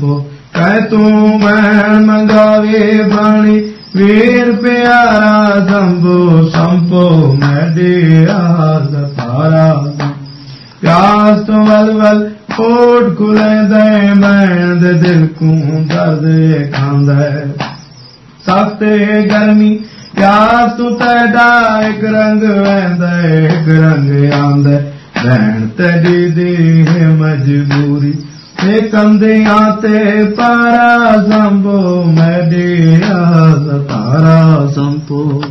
ਤਾਰਾ ਕਹਿ ਤੂੰ ਮੈਂ ਮੰਗਾਵੇ ਬਾਣੀ, ਵੀਰ ਪਿਆਰਾ ਸੰਭੋ ਸੰਪੋ ਮੈਂ ਦੇ ਆਸ ਤਾਰਾ ਪਿਆਸ ਤੋਂ ਵਲ ਵਲ ਕੋਟ ਕੁਲੇ ਦੇ, ਮੈਂ ਦੇ ਦਿਲ ਕੋ ਦਰਦ ਖਾਂਦਾ ਸਖਤੇ ਗਰਮੀ, ਪਿਆਸ ਤੂੰ ਤੈਦਾ ਇੱਕ ਰੰਗ ਵੈਂਦਾ ਇੱਕ ਰੰਗ ਆਂਦਾ ਭੈਣ ਤੇਰੀ ਦੀ ਮਜਬੂਰੀ ڪندا سامبو م